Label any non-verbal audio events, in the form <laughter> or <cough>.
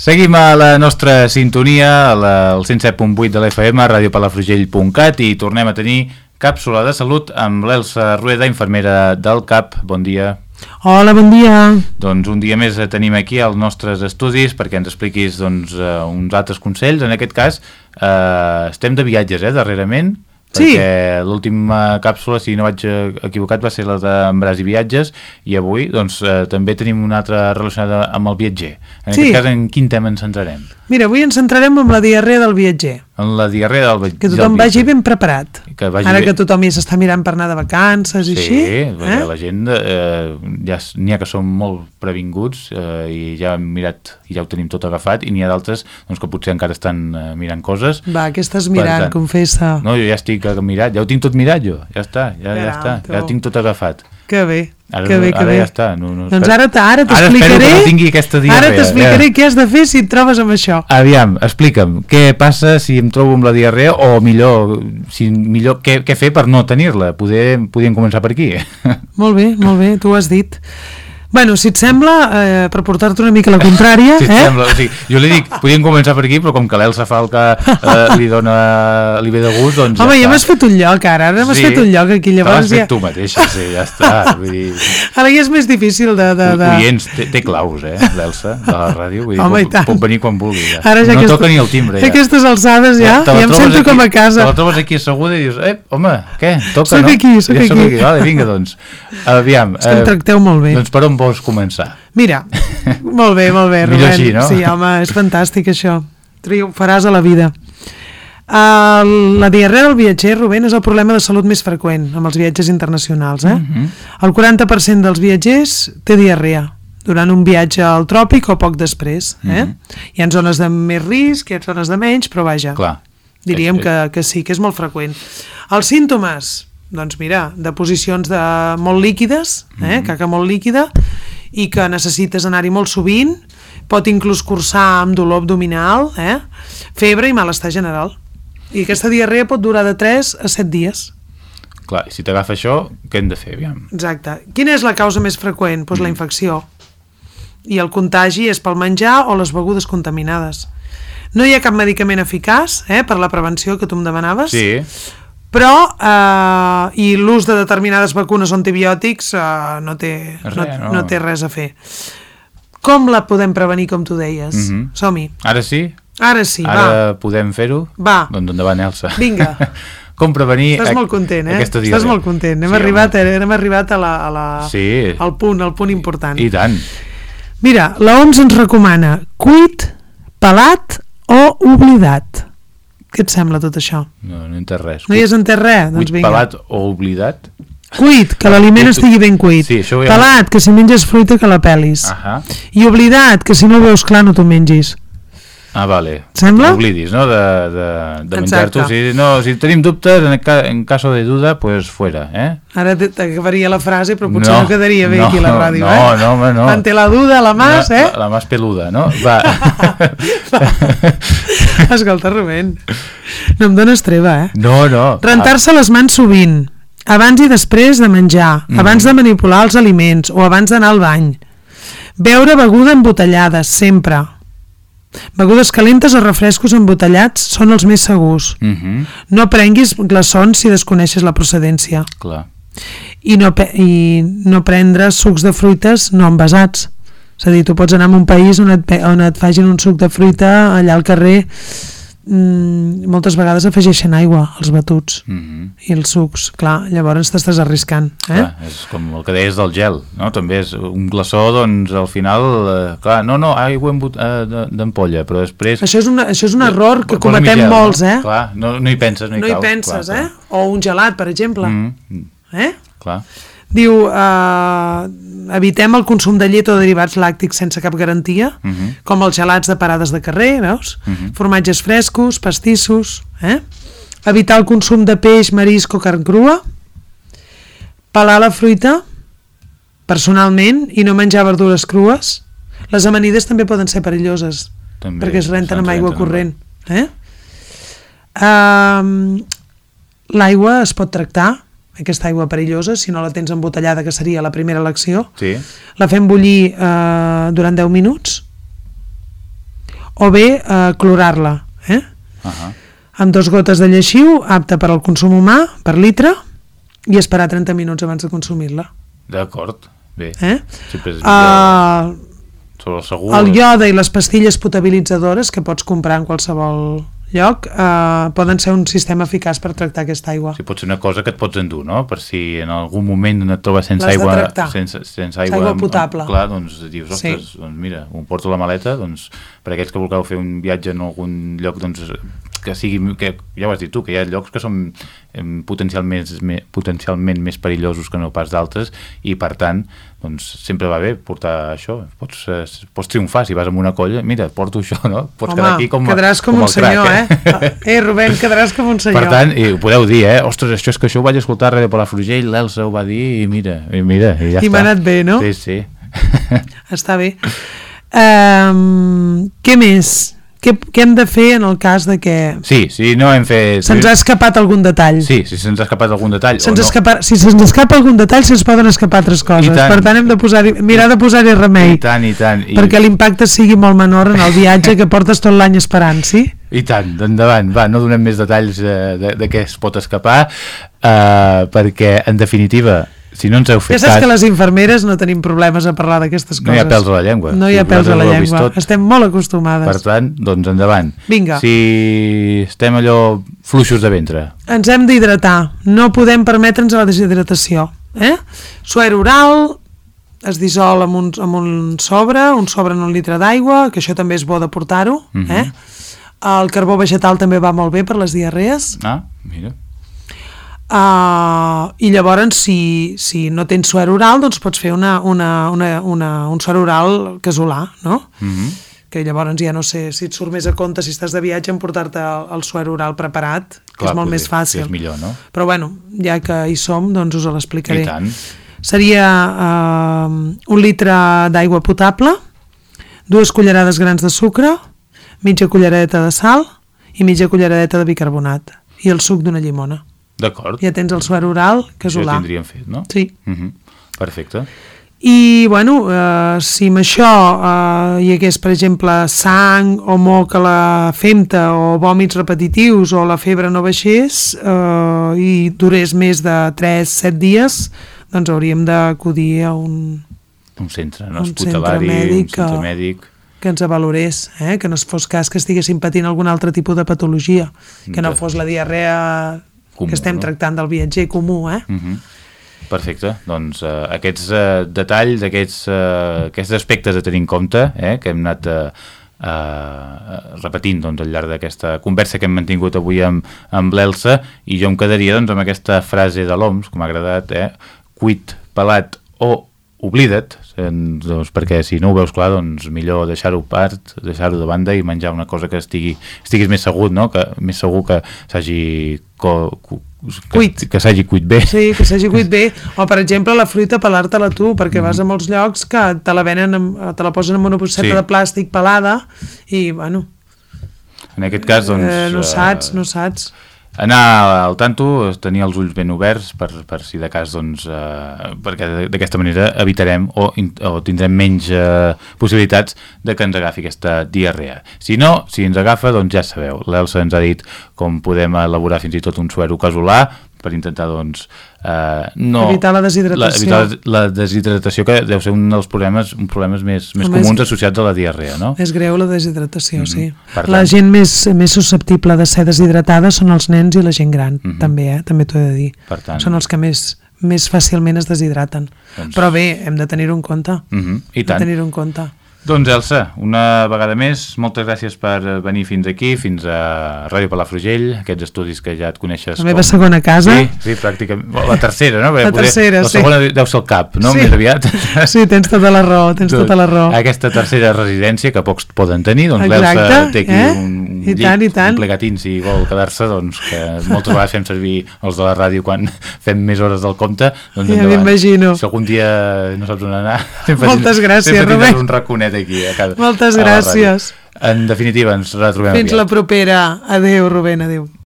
Seguim a la nostra sintonia, al 107.8 de l'FM, radiopalafrugell.cat i tornem a tenir càpsula de salut amb l'Elsa Rueda, infermera del CAP. Bon dia. Hola, bon dia. Doncs un dia més tenim aquí els nostres estudis perquè ens expliquis doncs, uh, uns altres consells. En aquest cas, uh, estem de viatges, eh, darrerament. Sí. Perquè l'última càpsula, si no vaig equivocat, va ser la d'Embràs i Viatges i avui doncs, eh, també tenim una altra relacionada amb el viatger. En Sí. aquest cas, en quin tema ens centrarem? Mira, avui ens centrarem en la diarrea del viatger. En la diarrea del, Que del tothom vagi ben preparat. Que vagi Ara bé. que tothom ja s'està mirant per anar de vacances i Sí, així. perquè la gent eh, ja n'hi ha que són molt previnguts eh, i ja hem mirat i ja ho tenim tot agafat i n'hi ha d'altres doncs, que potser encara estan eh, mirant coses Va, què estàs mirant, tant, confessa. no, jo ja estic eh, mirat, ja ho tinc tot mirat jo ja està, ja, ja Caram, està, tu. ja ho tinc tot agafat Que bé, ara, que bé, que ara bé. ja està no, no, Doncs ara, ara t'explicaré... no Ara t'explicaré ja. què has de fer si et trobes amb això. Aviam, explica'm, què passa si em trobo amb la diarrea o millor, si millor què, què fer per no tenir-la? Podríem començar per aquí. Molt bé, molt bé, tu ho has dit. Bueno, si et sembla, eh, per portar-te una mica la contrària, <laughs> Si et eh? sembla, o sigui, jo li dic, podríem començar per aquí, però com que l'Elsa fa el que eh, li dona li ve de gust, doncs Home, ja ja m'has fet un lloc ara, ara m'has fet un lloc aquí, Te l'has llavors fet ja... tu mateixa, sí, ja està. Vull dir, <laughs> Ara ja és més difícil de... de, de... oients, té, té claus, eh, l'Elsa, de la ràdio, vull dir, Home, pot, pot venir quan vulgui. Ja. Ara ja no aquesta- toca ni el timbre, ja. Aquestes alçades ja, te la ja em sento aquí- com a Te casa. la trobes aquí asseguda i dius, eh, home, què? Toca, Soc no? aquí, soc ja aquí. Vale, vinga, doncs. Aviam. És que em tracteu molt bé. Doncs per on vols començar? Mira, <laughs> molt bé, molt bé, Rubén. així, no? Sí, home, és fantàstic això. Triomfaràs a la vida. Uh, la diarrea del viatger, Rubén, és el problema de salut més freqüent amb els viatges internacionals. Eh? Mhm. El 40% dels viatgers té diarrea durant un viatge al tròpic o poc després. Eh? Mhm. Hi ha zones de més risc, hi ha zones de menys, però vaja, Clar. diríem És- que, que sí, que és molt freqüent. Els símptomes, doncs mira, de posicions de molt líquides, eh? caca molt líquida, i que necessites anar-hi molt sovint, pot inclús cursar amb dolor abdominal, eh? febre i malestar general. I aquesta diarrea pot durar de 3 a 7 dies. Clar, i si t'agafa això, què hem de fer, aviam? Exacte. Quina és la causa més freqüent? Doncs la infecció. I el contagi és pel menjar o les begudes contaminades. No hi ha cap medicament eficaç eh, per la prevenció que tu em demanaves, Sí, però eh, i l'ús de determinades vacunes o antibiòtics eh, no, té, Res, no, no. no té res a fer. Com la podem prevenir, com tu deies? Mhm. Som-hi. ara sí? Ara sí, Ara podem fer-ho? Va. Doncs endavant, Elsa. Vinga. <laughs> Com prevenir va. Estàs molt content, eh? aquesta Estàs diarrea? molt content. Hem, Sí, arribat, home. hem arribat a la, a la, Sí. al punt, al punt important. I tant. Mira, la OMS ens recomana cuit, pelat o oblidat. Què et sembla tot això? No, no he entès res. No hi has entès res? Doncs vinga. pelat o oblidat? Cuit, que l'aliment estigui ben cuit. Sí, he- Pelat, que si menges fruita que la pelis. Ahà. I oblidat, que si no ho veus clar no t'ho mengis. Ah, vale. Sembla? No oblidis, no?, de, de, de menjar-t'ho. Si, no, si tenim dubtes, en, ca, en caso de duda, pues fuera, eh? Ara t'acabaria la frase, però potser No, no, quedaria bé no, aquí a la ràdio, no, eh? no, home, no. Ante la duda, la mas, la, eh? La, la peluda, no? Va. <laughs> <laughs> <laughs> Escolta, Rubén, no em dones treva, eh? no, no. Rentar-se les mans sovint, abans i després de menjar, Mm. abans de manipular els aliments o abans d'anar al bany. Beure beguda embotellada, sempre. Begudes calentes o refrescos embotellats són els més segurs. Uh -huh, No prenguis glaçons si desconeixes la procedència. clar. I no, i no prendre sucs de fruites no envasats. És a dir, tu pots anar a un país on et, on et facin un suc de fruita allà al carrer mm, moltes vegades afegeixen aigua als batuts Uh -huh. i els sucs, clar, llavors t'estàs arriscant eh? Clar, és com el que deies del gel, no? També és un glaçó, doncs, al final, eh, clar, no, no, aigua eh, d'ampolla, però després... això, és una, això és un error que cometem gel, molts no? eh? Clar, no, no hi penses, no hi no hi penses, clar, eh? o un gelat, per exemple Mm, mm, eh? clar. diu eh, evitem el consum de llet o derivats làctics sense cap garantia Mhm. com els gelats de parades de carrer veus? Mhm. formatges frescos, pastissos eh? evitar el consum de peix, marisc o carn crua pelar la fruita personalment i no menjar verdures crues les amanides també poden ser perilloses També, perquè es renten amb aigua corrent eh? um, l'aigua es pot tractar aquesta aigua perillosa, si no la tens embotellada, que seria la primera elecció, Sí, la fem bullir eh, durant 10 minuts o bé eh, clorar-la, eh? Uh -huh. amb dos gotes de lleixiu, apta per al consum humà, per litre, i esperar 30 minuts abans de consumir-la. D'acord, bé. Eh? Sempre és millor Uh, sobre el segur. el iode i les pastilles potabilitzadores que pots comprar en qualsevol lloc uh, poden ser un sistema eficaç per tractar aquesta aigua. Sí, pot ser una cosa que et pots endur, no? Per si en algun moment et trobes sense aigua... Sense, sense aigua, aigua potable. Clar, doncs dius, Sí. ostres, doncs mira, ho porto la maleta, doncs per aquells que vulgueu fer un viatge en algun lloc, doncs que sigui, que ja ho has dit tu, que hi ha llocs que són potencialment, me, potencialment més perillosos que no pas d'altres i per tant, doncs sempre va bé portar això, pots, eh, pots triomfar si vas amb una colla, mira, porto això, no? Pots Home, quedar aquí com, quedaràs com, com un crac, senyor, eh? Eh, Rubén, quedaràs com un senyor. per tant, i ho podeu dir, eh? Ostres, això és que això ho vaig escoltar a Ràdio Palafrugell, l'Elsa ho va dir i mira, i mira, i ja I està. m'ha anat bé, no? Sí, sí. Està bé. Um, què més? Què, què hem de fer en el cas de que sí, sí, no hem fet... se'ns ha escapat algun detall? Sí, si se'ns ha escapat algun detall o Se'ns no. escapa, si se'ns escapa algun detall se'ns poden escapar altres coses. Tant. Per tant hem de posar mirar de posar-hi remei. I tant, i tant. I, perquè l'impacte sigui molt menor en el viatge que portes tot l'any esperant, sí? I tant, endavant. Va, no donem més detalls eh, de, de què es pot escapar, eh, perquè, en definitiva, si no ens heu fet Ja saps cas... que les infermeres no tenim problemes a parlar d'aquestes coses. No hi ha pèls a la llengua. No hi ha pèls a la llengua. tot. Estem molt acostumades. Per tant, doncs endavant. Vinga. Si estem allò fluixos de ventre, Ens hem d'hidratar. No podem permetre'ns la deshidratació. Eh? Suer oral, es dissol amb un, amb un sobre, un sobre en un litre d'aigua, que això també és bo de portar-ho. Mhm. eh? El carbó vegetal també va molt bé per les diarrees. ah, mira, Uh, I llavors, si, si no tens suer oral, doncs pots fer una, una, una, una, un suer oral casolà, no? mm -hmm. que llavors ja no sé si et surt més a compte si estàs de viatge en portar-te el, el suer oral preparat, que és molt més fàcil. És millor, no? Però bueno, ja que hi som, doncs us l'explicaré. I tant. Seria uh, un litre d'aigua potable, dues cullerades grans de sucre, mitja culleradeta de sal i mitja culleradeta de bicarbonat i el suc d'una llimona. D'acord. Ja tens el suer oral Això casolà. tindríem fet, no? Sí. Mm -hmm. Perfecte. I, bueno, eh, si amb això eh, hi hagués, per exemple, sang o moc a la femta o vòmits repetitius o la febre no baixés eh, i durés més de 3-7 dies, doncs hauríem d'acudir a un Un centre, no? Un centre mèdic, un centre o- mèdic. que ens avalorés, eh? que no es fos cas que estiguessin patint algun altre tipus de patologia, que no fos la diarrea Comú, que estem no? tractant del viatger comú, eh? Mm -hmm. Perfecte, doncs eh, aquests eh, detalls, aquests, eh, aquests aspectes a tenir en compte, eh, que hem anat eh, eh, repetint doncs, al llarg d'aquesta conversa que hem mantingut avui amb, amb l'Elsa, i jo em quedaria doncs, amb aquesta frase de l'OMS, que m'ha agradat, eh, cuit, pelat o oblida't, eh, doncs, perquè si no ho veus clar, doncs millor deixar-ho part, deixar-ho de banda i menjar una cosa que estigui, estiguis més segur, no? que, més segur que s'hagi Cuit. que s'hagi cuit bé. Sí, que s'hagi cuit bé. O, per exemple, la fruita pelar-te-la tu, perquè vas a molts llocs que te la venen, amb, te la posen en una bosseta Sí. de plàstic pelada i, bueno, En aquest cas, doncs... eh, no saps, eh, no saps. Anar al tanto, tenir els ulls ben oberts per, per si de cas, doncs, eh, perquè d'aquesta manera evitarem o, o tindrem menys eh, possibilitats de que ens agafi aquesta diarrea. Si no, si ens agafa, doncs ja sabeu, l'Elsa ens ha dit com podem elaborar fins i tot un suero casolà per intentar, doncs, eh, no... Evitar la deshidratació. La, evitar la deshidratació, que deu ser un dels problemes, un problemes més, més comuns associats a la diarrea, no? És greu la deshidratació, sí. Mhm. Per La tant- gent més, més susceptible de ser deshidratada són els nens i la gent gran, Mhm. també, eh? també t'ho he de dir. Per tant- Són els que més, més fàcilment es deshidraten. Doncs- Però bé, hem de tenir-ho en compte. Mhm, I Hem de tant. tenir-ho en compte. Doncs Elsa, una vegada més, moltes gràcies per venir fins aquí, fins a Ràdio Palafrugell, aquests estudis que ja et coneixes. La meva segona casa. Sí, sí, pràcticament. La tercera, no? Perquè La tercera, la sí. segona deu ser el cap, no? Sí. Més aviat. Sí, tens tota la raó, tens tota la raó. Aquesta tercera residència que pocs poden tenir, doncs l'Elsa té aquí eh? un, un I tant, i tant. un plegatín, si vol quedar-se, doncs que moltes vegades fem servir els de la ràdio quan <laughs> fem més hores del compte. Doncs Ja m'imagino. Si algun dia no saps on anar... <laughs> sempre Moltes gràcies, sempre un raconet aquí a cada, Moltes a gràcies. En definitiva, ens retrobem Fins aviat. la propera. Adéu, Rubén, adéu.